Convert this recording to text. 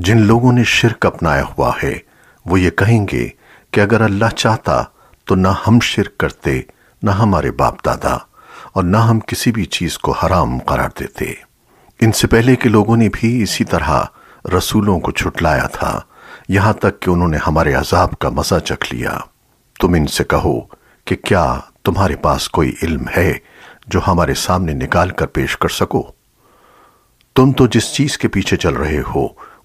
जिन लोगों ने शिरक अपनाया हुआ है, वो ये कहेंगे कि अगर अल्लाह चाहता तो ना हम शिरक करते, ना हमारे बाप दादा और ना हम किसी भी चीज़ को हराम करार देते। इनसे पहले के लोगों ने भी इसी तरह रसूलों को छुटलाया था, यहाँ तक कि उन्होंने हमारे अजाब का मज़ा चख लिया। तुम इनसे कहो कि क्या तुम्हारे पास कोई इल्म है, जो हमारे सामने निकाल कर पेश कर सको? तुम तो जिस चीज़ के पीछे चल रहे हो